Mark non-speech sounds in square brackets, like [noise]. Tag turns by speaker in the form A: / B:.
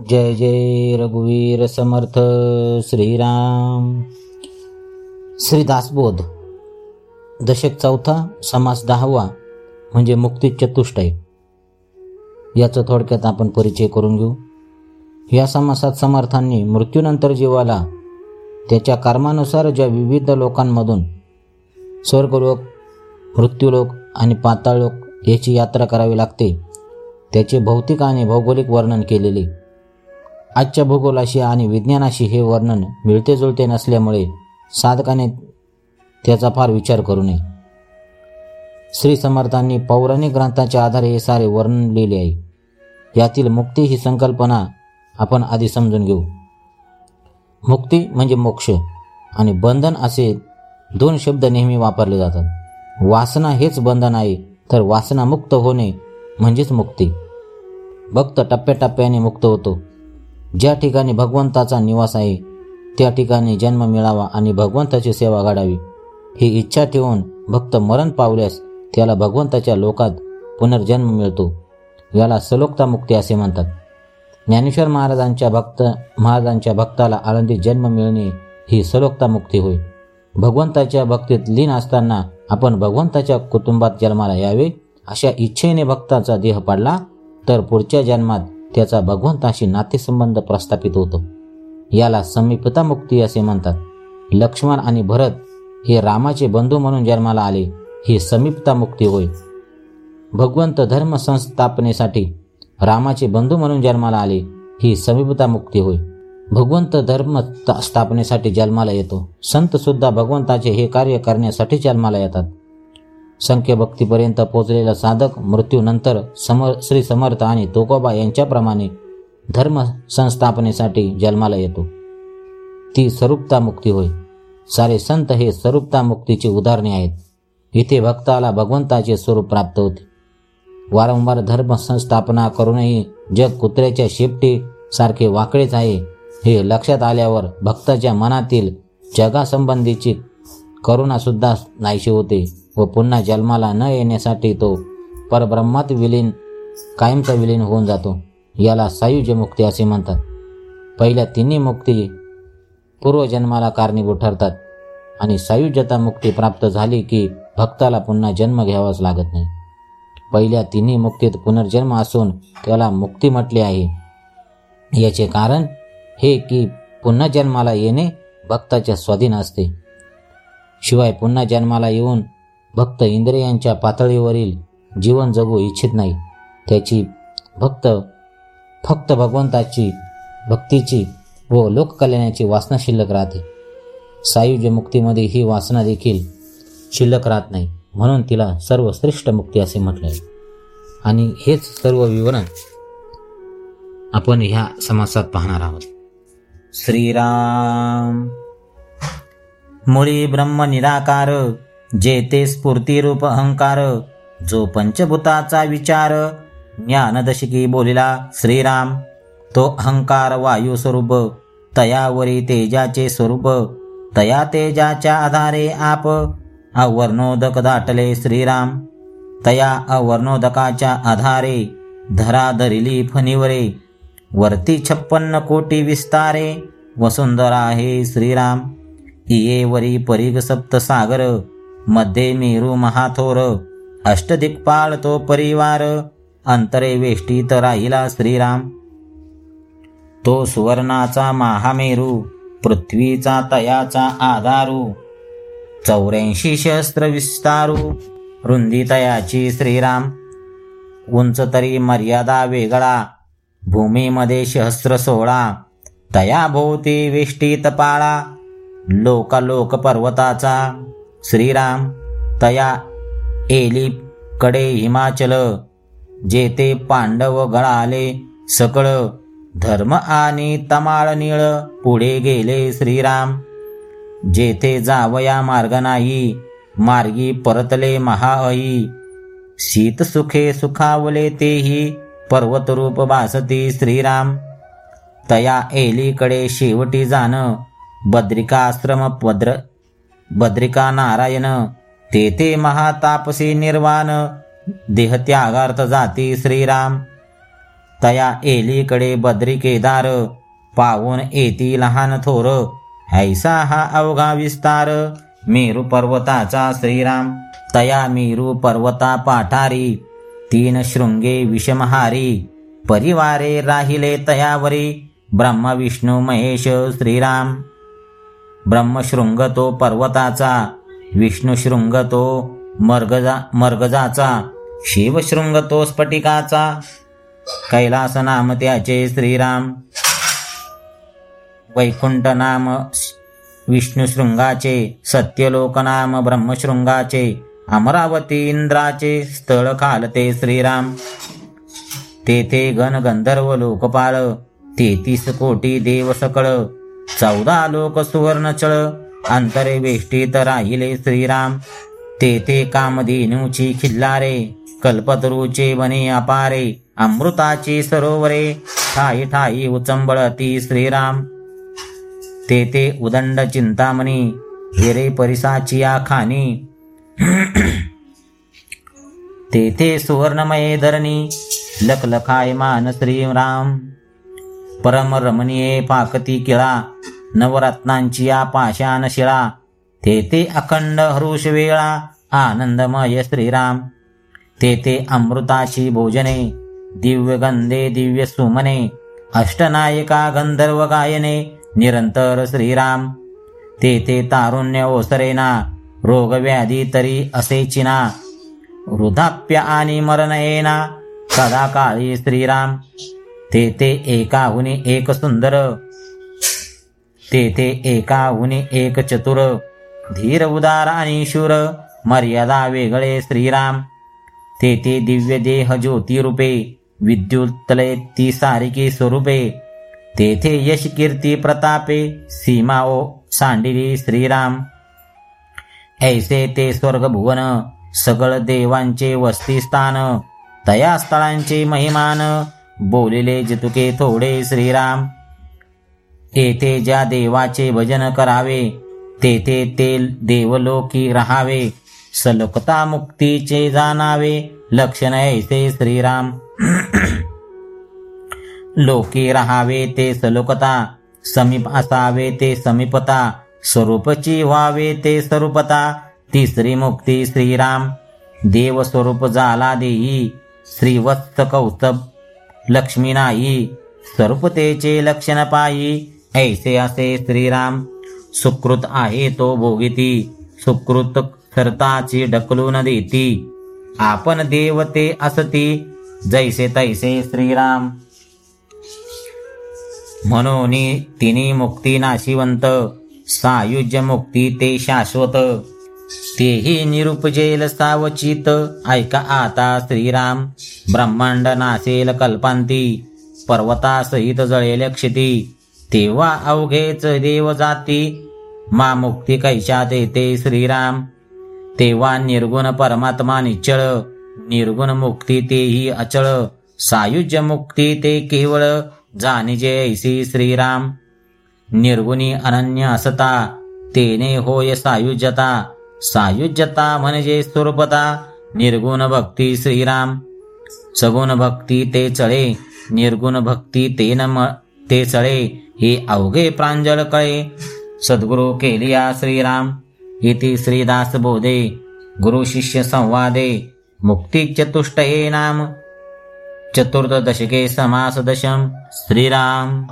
A: जय जय रघुवीर समर्थ श्रीराम. श्री दासबोध दशक चौथा समास दहावा म्हणजे मुक्ती चतुष्टय. याचा थोडक्यात आपण परिचय करून घेऊ. या समासात समर्थांनी मृत्यूनंतर जीवाला त्याच्या कर्मानुसार ज्या विविध लोकांमधून स्वर्गलोक मृत्यूलोक आणि पाताळलोक याची यात्रा करावी लागते त्याचे भौतिक आणि भौगोलिक वर्णन केलेले आजच्या भूगोलाशी आणि विज्ञानाशी हे वर्णन मिळते जुळते नसल्यामुळे साधकाने त्याचा फार विचार करू नये. श्री समर्थांनी पौराणिक ग्रंथाच्या आधारे हे सारे वर्णन लिहिले आहे. यातील मुक्ती ही संकल्पना आपण आधी समजून घेऊ. मुक्ती म्हणजे मोक्ष आणि बंधन असे दोन शब्द नेहमी वापरले जातात. वासना हेच बंधन आहे तर वासना मुक्त होणे म्हणजेच मुक्ती. भक्त टप्प्याटप्प्याने मुक्त होतो. ज्या ठिकाणी भगवंताचा निवास आहे त्या ठिकाणी जन्म मिळावा आणि भगवंताची सेवा घडावी. ही इच्छा ठेवून भक्त मरण पावल्यास त्याला भगवंताच्या लोकात पुनर्जन्म मिळतो. याला सलोक्ता मुक्ती असे म्हणतात. ज्ञानेश्वर महाराजांच्या भक्त महाराजांच्या भक्ताला आनंदी जन्म मिळणे ही सलोक्ता मुक्ती होय. भगवंताच्या भक्तीत लीन असताना आपण भगवंताच्या कुटुंबात जन्माला यावे अशा इच्छेने भक्ताचा देह पडला तर पुढच्या जन्मात त्याचा भगवंताशी नातेसंबंध प्रस्थापित होतो. याला समीपता मुक्ती असे म्हणतात. लक्ष्मण आणि भरत हे रामाचे बंधू म्हणून जन्माला आले ही समीपता मुक्ती होय. भगवंत धर्म संस्थापनेसाठी रामाचे बंधू म्हणून जन्माला आले ही समीपता मुक्ती होय. भगवंत धर्म स्थापनेसाठी जन्माला येतो. संत सुद्धा भगवंताचे हे कार्य करण्यासाठी जन्माला येतात. संख्य भक्तीपर्यंत पोचलेला साधक मृत्यूनंतर समर श्री समर्थ आणि तोकोबा यांच्याप्रमाणे धर्म संस्थापनेसाठी जन्माला येतो. ती स्वरूपता मुक्ती होय. सारे संत हे स्वरूपता मुक्तीची उदाहरणे आहेत. इथे भक्ताला भगवंताचे स्वरूप प्राप्त होते. वारंवार धर्म संस्थापना करूनही जग कुत्र्याच्या शेपटी सारखे वाकडेच आहे हे लक्षात आल्यावर भक्ताच्या मनातील जगासंबंधीची करुणा सुद्धा नाहीशी होते. व पुन्हा जन्माला न येण्यासाठी तो परब्रह्मात विलीन कायमचा विलीन होऊन जातो. याला सायुज्य मुक्ती असे म्हणतात. पहिल्या तिन्ही मुक्ती पूर्वजन्माला कारणीभूत ठरतात आणि सायुज्यता मुक्ती प्राप्त झाली की भक्ताला पुन्हा जन्म घ्यावाच लागत नाही. पहिल्या तिन्ही मुक्तीत पुनर्जन्म असून त्याला मुक्ती म्हटले आहे. याचे कारण हे की पुन्हा जन्माला येणे भक्ताच्या स्वाधीन असते. शिवाय पुन्हा जन्माला येऊन भक्त इंद्रियांच्या पातळीवरील जीवन जगू इच्छित नाही. त्याची भक्त फक्त भगवंताची भक्तीची व लोककल्याणाची वासना शिल्लक राहते. सायुज्य मुक्तीमध्ये ही वासना देखील शिल्लक राहत नाही म्हणून तिला सर्वश्रेष्ठ मुक्ती असे म्हटले आहे. आणि हेच सर्व विवरण आपण ह्या समासात पाहणार आहोत. श्रीराम. मुळी ब्रह्म निराकार जेते स्फूर्तिरूप अहंकार जो पंचभूताचा विचार ज्ञानदशिकी बोलिला श्रीराम तो अहंकार वायू स्वरूप तयावरी तेजाचे स्वरूप तया तेजाच्या आधारे आप अवर्णोदक दाटले श्रीराम तया अवर्णोदकाच्या आधारे धरा धरिली फणीवरे वरती छप्पन्न कोटी विस्तारे वसुंधरा हे श्रीराम इयेवरी परिग सप्त सागर मध्ये मेरू महाथोर अष्टदिक्पाळ तो परिवार अंतरे वेष्टीत राहिला श्रीराम. तो सुवर्णाचा महामेरू पृथ्वीचा तयाचा आधारू चौऱ्याऐंशी शस्त्र विस्तारू रुंदी तयाची श्रीराम. उंच तरी मर्यादा वेगळा भूमीमध्ये सहस्र सोळा तया भोवती वेष्टीत पाळा लोकालोक पर्वताचा श्रीराम तया एली कडे हिमाचल जेते पांडव गळाले सकळ धर्म आणि तमाळ निळ पुढे गेले श्रीराम. जेथे जावया मार्ग नाही मार्गी परतले महाअई शीत सुखे सुखावले तेही पर्वतरूप भासती श्रीराम. तया एलीकडे शेवटी जाण बद्रिकाश्रम पद्र बद्रिका नारायण तेथे महातापसी निर्वाण देहत्यागार्थ जाती श्रीराम. तया एलीकडे बद्री केदार पाहून येती लहान थोर. ऐसा हा अवघा विस्तार मेरू पर्वताचा श्रीराम. तया मेरू पर्वता पाठारी तीन शृंगे विषमहारी. परिवारे राहिले तयावरी ब्रह्म विष्णू महेश श्रीराम. ब्रह्मशृंग तो पर्वताचा विष्णुशृंग तो मर्गजा मर्गजाचा शिवशृंग तो स्फटिकाचा. कैलास नाम त्याचे श्रीराम. वैकुंठ नाम विष्णुशृंगाचे सत्यलोक नाम ब्रह्मशृंगाचे अमरावती इंद्राचे स्थळ खालते श्रीराम. तेथे गणगंधर्व लोकपाळ तेहतीस कोटी देव सकळ चौदा लोक सुवर्णचळ अंतरे वेष्टीत राहिले श्रीराम. तेथे कामधेनूची खिल्लारे कल्पतरूचे वने अपारे अमृताची सरोवरे ठाई ठाई उचंबळती श्रीराम. तेथे उदंड चिंतामणी हिरे परिसाची खाणी तेथे सुवर्णमये धरणी लखलखाय मान श्रीराम. परम रमणीये पाकती किळा नवरत्नांची या पाषाण शिळा. तेथे अखंड हरुष वेळा आनंदमय श्रीराम. तेथे अमृताची भोजने दिव्य गंधे दिव्य सुमने अष्टनायिका गंधर्व गायने निरंतर श्रीराम. तेथे तारुण्य ओसरेना रोगव्याधी तरी असे चिना वृद्धाप्य आणि मरण येना सदा काळी श्रीराम. तेथे एकाहुनी एक सुंदर तेथे एकाहुनी एक चतुर धीर उदार आणि शूर मर्यादा वेगळे श्रीराम. तेथे दिव्य देह ज्योती रूपे विद्युत तले ती सारिकी स्वरूपे. तेथे यश कीर्ती प्रतापे सीमा ओ सांडिली श्रीराम. ऐसे ते स्वर्ग भुवन सगळ देवांचे वस्तीस्थान तया स्थळांचे महिमान बोलिले जितुके थोडे श्रीराम. येथे ज्या देवाचे भजन करावे तेथे ते देवलोकी राहावे. सलोकता मुक्तीचे जाणावे लक्षण ऐसे श्रीराम. [clears throat] लोकी राहावे ते सलोकता समीप असावे ते समीपता स्वरूपची व्हावे ते स्वरूपता. तिसरी मुक्ती श्रीराम. देव स्वरूप झाला देई श्रीवत्स कौस्तभ लक्ष्मी नाही. स्वरूपतेचे लक्षण पायी ऐसे असे श्रीराम सुकृत आहे तो भोगिती सुकृत सरताची ढकलून देती. आपण देवते असती जैसे तैसे श्रीराम. म्हणून तिने मुक्ती नाशिवंत सायुज्य मुक्ती ते शाश्वत. तेही निरुपजेल सावचित. ऐका आता श्रीराम ब्रह्मांड नासेल कल्पांती पर्वतासहित जळेल क्षिती. तेव्हा अवघेच देव जाती. मा मुक्ती कैशात येते श्रीराम. तेव्हा निर्गुण परमात्मा निचळ निर्गुण मुक्ती तेही अचळ. सायुज्य मुक्ती ते केवळ. जाणीजे ऐसी श्रीराम. निर्गुणी अनन्य असता. तेने होय सायुज्यता. सायुज्यता म्हणजे स्वरूपता निर्गुण भक्ती श्रीराम. सगुण भक्ती ते चळे. निर्गुण भक्ती ते न ते चळे. हे अवघे प्रांजल कळे. सद्गुरु केलिया श्रीराम इति श्रीदास बोधे गुरु शिष्य संवादे मुक्ती चतुष्टये नाम. चतुर्दशके समास दशम श्रीराम.